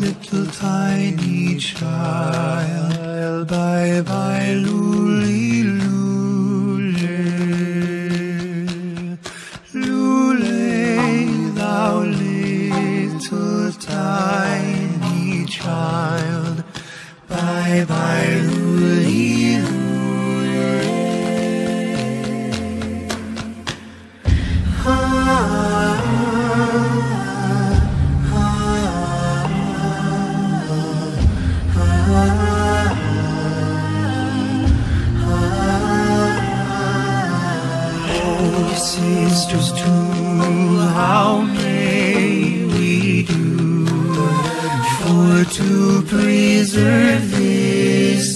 little tiny child. Bye bye, Luli Lule. Lule, thou little tiny child. Bye bye, Luli sisters true, how may we do? For to preserve this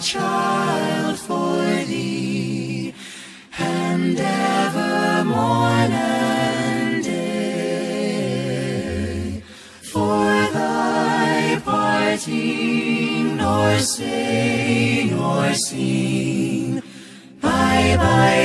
child, for thee, and and day. For thy parting, nor nor bye bye,